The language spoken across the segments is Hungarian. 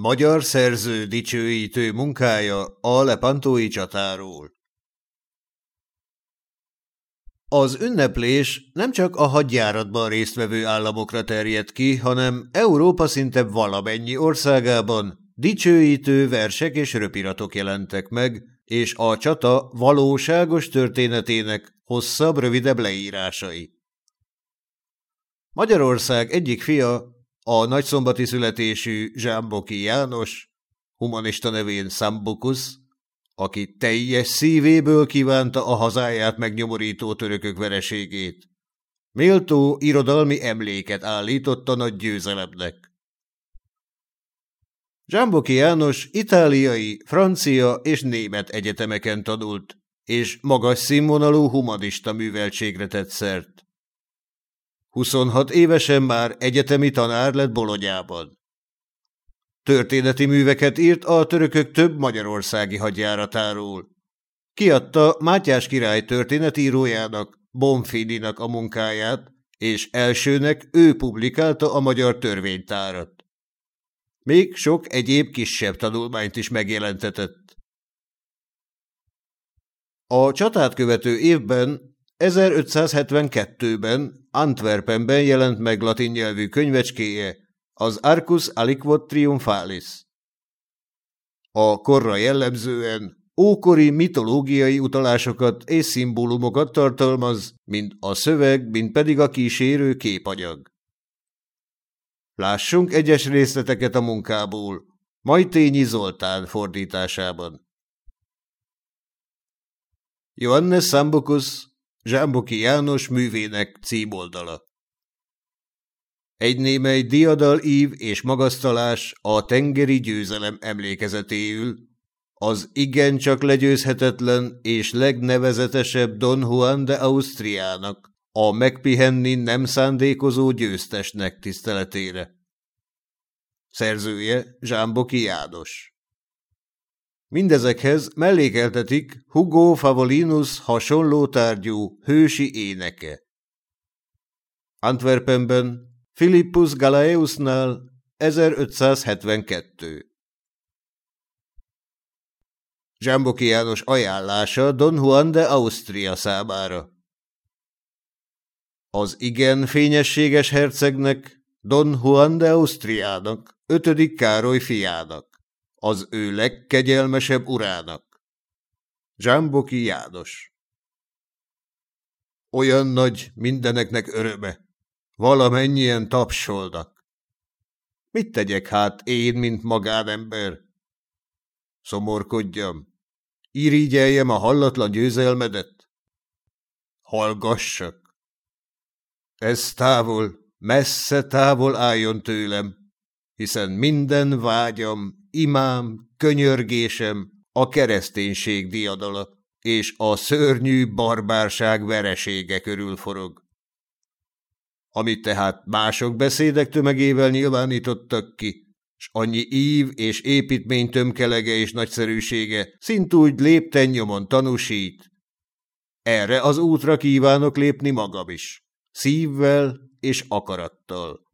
Magyar szerző dicsőítő munkája a Lepantói csatáról Az ünneplés nem csak a hadjáratban résztvevő államokra terjedt ki, hanem Európa szinte valamennyi országában dicsőítő versek és röpiratok jelentek meg, és a csata valóságos történetének hosszabb, rövidebb leírásai. Magyarország egyik fia, a nagyszombati születésű Zsámboki János, humanista nevén Sambukus, aki teljes szívéből kívánta a hazáját megnyomorító törökök vereségét. Méltó irodalmi emléket állított a nagy győzelemnek. Zsámboki János itáliai, francia és német egyetemeken tanult, és magas színvonalú humanista műveltségre tett szert. 26 évesen már egyetemi tanár lett Bolonyában. Történeti műveket írt a törökök több magyarországi hadjáratáról. Kiadta Mátyás király történetírójának, Bonfininak a munkáját, és elsőnek ő publikálta a magyar törvénytárat. Még sok egyéb kisebb tanulmányt is megjelentetett. A csatát követő évben 1572-ben Antwerpenben jelent meg latin nyelvű könyvecskéje, az Arcus Aliquot Triumphalis. A korra jellemzően ókori mitológiai utalásokat és szimbólumokat tartalmaz, mind a szöveg, mind pedig a kísérő képanyag. Lássunk egyes részleteket a munkából, Majtényi Zoltán fordításában. Johannes Sambucus Zsámboki János művének címoldala. Egy némely diadal ív és magasztalás a tengeri győzelem emlékezetéül, az igencsak legyőzhetetlen és legnevezetesebb Don Juan de Ausztriának, a megpihenni nem szándékozó győztesnek tiszteletére. Szerzője Zsámboki János Mindezekhez mellékeltetik Hugo Favolinus hasonló tárgyú hősi éneke. Antwerpenben Philippus Galaeusnál 1572 Zsámboki János ajánlása Don Juan de Austria számára. Az igen fényességes hercegnek, Don Juan de Austriának, ötödik Károly fiának az ő legkegyelmesebb urának. Zsámboki János Olyan nagy mindeneknek öröme, valamennyien tapsolnak. Mit tegyek hát én, mint magánember? Szomorkodjam, irigyeljem a hallatlan győzelmedet? Hallgassak! Ez távol, messze távol álljon tőlem, hiszen minden vágyam, imám, könyörgésem a kereszténység diadala, és a szörnyű barbárság veresége körül forog. Amit tehát mások beszédek tömegével nyilvánítottak ki, s annyi ív és építmény tömkelege és nagyszerűsége szintúgy lépten nyomon tanúsít. Erre az útra kívánok lépni magam is, szívvel és akarattal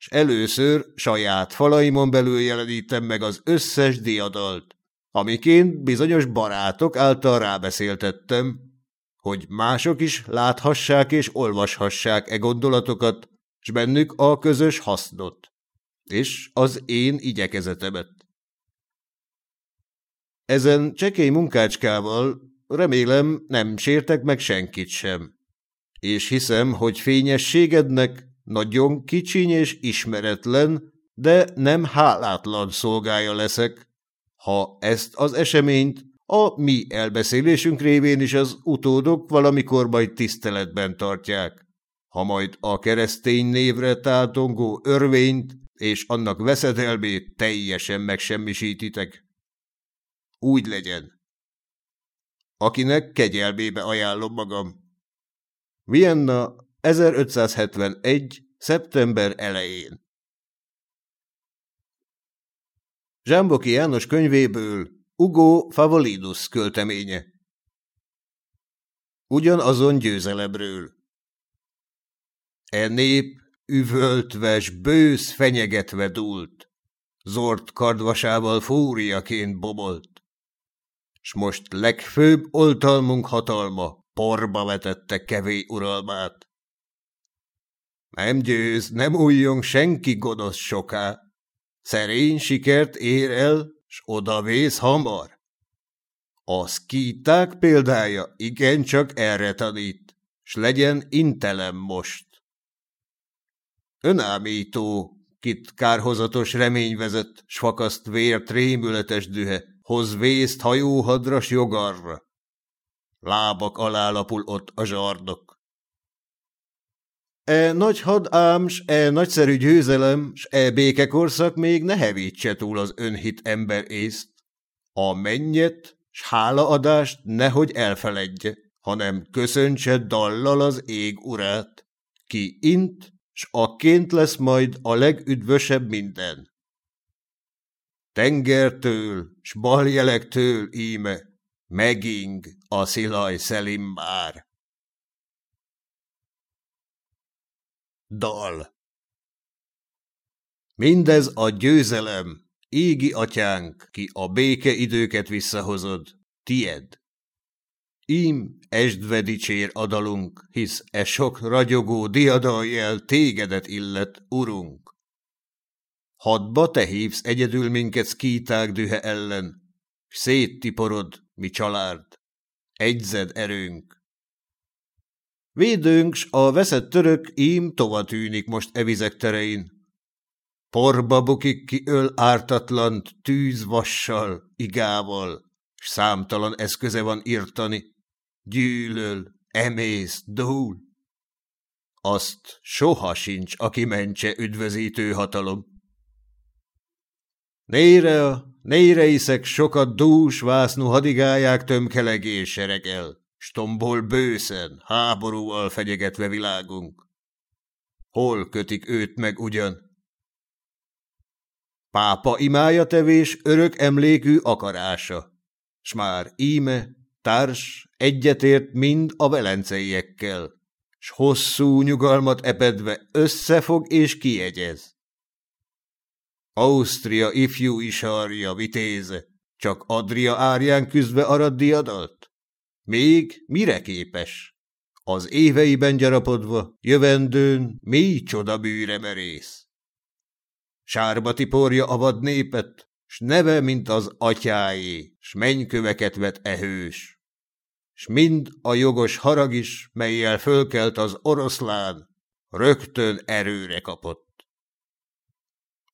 és először saját falaimon belül jelenítem meg az összes diadalt, amiként bizonyos barátok által rábeszéltettem, hogy mások is láthassák és olvashassák e gondolatokat, s bennük a közös hasznot, és az én igyekezetemet. Ezen csekély munkácskával remélem nem sértek meg senkit sem, és hiszem, hogy fényességednek nagyon kicsiny és ismeretlen, de nem hálátlan szolgája leszek, ha ezt az eseményt a mi elbeszélésünk révén is az utódok valamikor majd tiszteletben tartják, ha majd a keresztény névre tátongó örvényt és annak veszedelmét teljesen megsemmisítitek. Úgy legyen. Akinek kegyelmébe ajánlom magam. Vienna 1571. szeptember elején Zsámboki János könyvéből Ugo Favolidus költeménye Ugyanazon győzelemről E nép üvöltves, bősz fenyegetve dúlt. zord kardvasával fúriaként bobolt. S most legfőbb oltalmunk hatalma porba vetette kevé uralmát. Nem győz, nem újjong senki gonosz soká, szerény sikert ér el, s odavész hamar. A szkíták példája igencsak erre tanít, s legyen intelem most. Önámító, kit kárhozatos remény vezet, s fakaszt vért rémületes dühe, hoz vészt hajóhadras jogarra. Lábak alá lapul ott a zsardok. E nagy had ám, s e nagyszerű győzelem, s e békekorszak még ne hevítse túl az önhit ember észt. A mennyet, s hálaadást nehogy elfeledje, hanem köszöntse dallal az ég urát, ki int, s akként lesz majd a legüdvösebb minden. Tengertől, s baljelektől íme, meging a szilaj szelimbár. Dal Mindez a győzelem, égi atyánk, ki a béke időket visszahozod, tied. Ím estve dicsér adalunk, hisz e sok ragyogó diadaljel tégedet illet, urunk. Hadba te hívsz egyedül minket szkíták dühe ellen, s széttiporod, mi család, egyzed erőnk. Védőnk s a veszett török ím tova tűnik most evizek terein. Porba bukik ki öl ártatlant tűzvassal, igával, s számtalan eszköze van írtani, gyűlöl, emész, dúl. Azt soha sincs, aki mentse üdvözítő hatalom. Nére, nére iszek sokat dús vásznú hadigályák tömkelegés seregel, stombol bőszen, háborúval fegyegetve világunk. Hol kötik őt meg ugyan? Pápa imája tevés örök emlékű akarása, s már íme társ egyetért mind a velenceiekkel, s hosszú nyugalmat epedve összefog és kiegyez. Ausztria ifjú isarja vitéze, csak Adria árján küzdve arad diadalt? Még mire képes? Az éveiben gyarapodva, jövendőn mély csodabűre merész. Sárba tiporja a vad népet, s neve, mint az atyáé, s mennyköveket vet ehős. S mind a jogos harag is, melyel fölkelt az oroszlán, rögtön erőre kapott.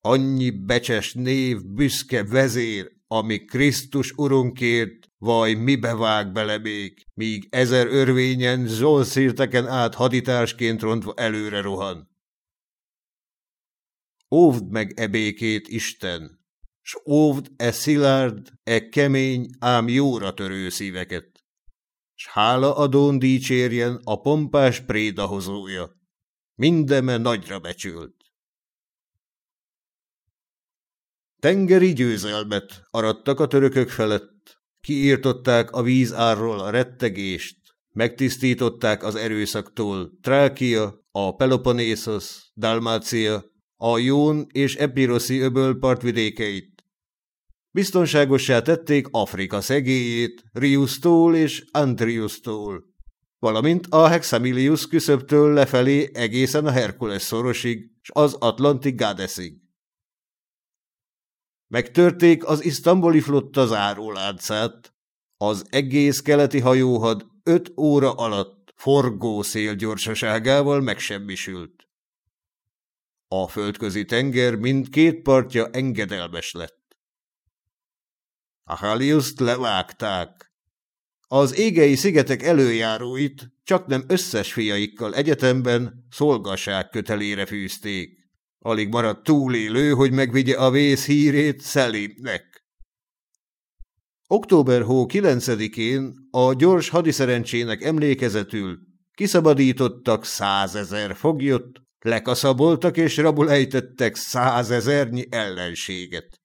Annyi becses név, büszke vezér, ami Krisztus urunkért, vaj mibe vág bele még, míg ezer örvényen zsolszírteken át haditársként rontva előre rohan. Óvd meg e békét, Isten, s óvd e szilárd, e kemény, ám jóra törő szíveket, s hála adón dicsérjen a pompás prédahozója, mindeme nagyra becsült. Tengeri győzelmet arattak a törökök felett, kiírtották a vízárról a rettegést, megtisztították az erőszaktól Trákia, a Peloponnészos, Dalmácia, a Jón és Epiroszi öböl partvidékeit. Biztonságosá tették Afrika szegélyét Riusztól és Antriusztól, valamint a Hexamilius küszöbtől lefelé egészen a Herkules szorosig, s az Atlanti Gadeszig. Megtörték az isztambuli flotta záróláncát, az egész keleti hajóhad öt óra alatt forgó szél gyorsaságával megsemmisült. A földközi tenger mindkét partja engedelmes lett. Haliuszt levágták. Az égei szigetek előjáróit csak nem összes fiaikkal egyetemben szolgaság kötelére fűzték. Alig maradt túlélő, hogy megvigye a vész hírét Szelimnek. Október hó 9-én a gyors hadiszerencsének emlékezetül kiszabadítottak százezer foglyot, lekaszaboltak és rabul ejtettek százezernyi ellenséget.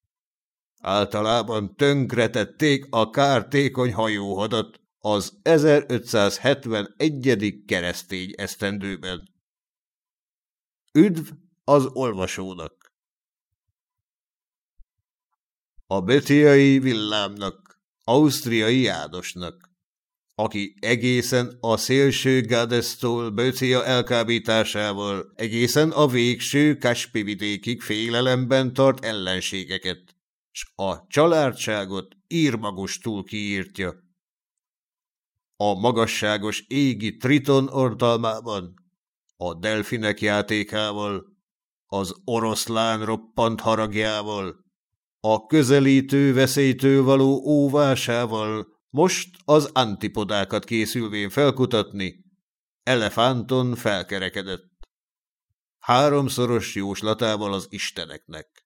Általában tönkretették a kártékony hajóhadat az 1571. keresztény esztendőben. Üdv az olvasónak! a bötiai villámnak, ausztriai Jánosnak, aki egészen a szélső Gadesztól Böcia elkábításával egészen a végső Kaspi vidékig félelemben tart ellenségeket, s a családságot írmagostul kiírtja. A magasságos égi Triton ortalmában, a delfinek játékával, az oroszlán roppant haragjával, a közelítő veszélytől való óvásával most az antipodákat készülvén felkutatni, elefánton felkerekedett. Háromszoros jóslatával az isteneknek.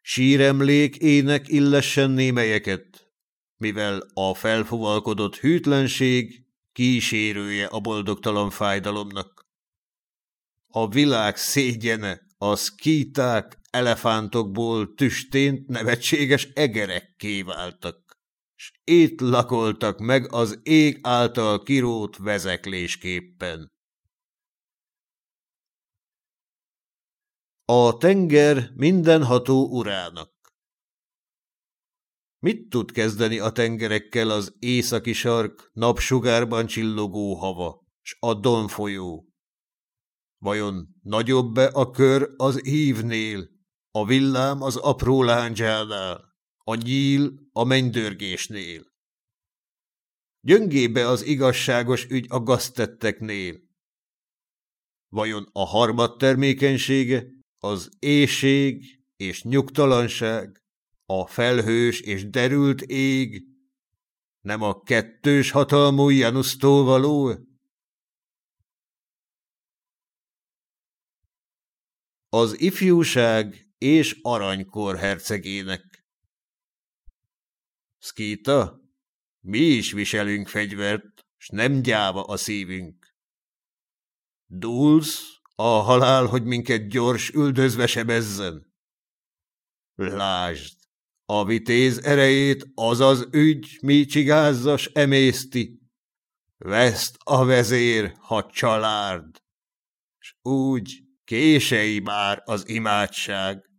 Síremlék ének illessen némelyeket, mivel a felfuvalkodott hűtlenség kísérője a boldogtalan fájdalomnak. A világ szégyene, a szkíták elefántokból tüstént nevetséges egerekké váltak, s itt lakoltak meg az ég által kirót vezeklésképpen. A tenger mindenható urának. Mit tud kezdeni a tengerekkel az északi sark napsugárban csillogó hava, s a Don folyó? Vajon nagyobb-e a kör az ívnél, a villám az apró láncsánál, a nyíl a mennydörgésnél? Gyöngébe az igazságos ügy a gaztetteknél? Vajon a harmad termékenysége, az éjség és nyugtalanság, a felhős és derült ég, nem a kettős hatalmú Janusztól való? Az ifjúság és aranykor hercegének. Szkíta, mi is viselünk fegyvert, s nem gyáva a szívünk. Dulsz, a halál, hogy minket gyors üldözve sebezzen. Lásd, a vitéz erejét az az ügy, mi csigázzas emészti. Veszt a vezér, ha család, s úgy kései már az imádság.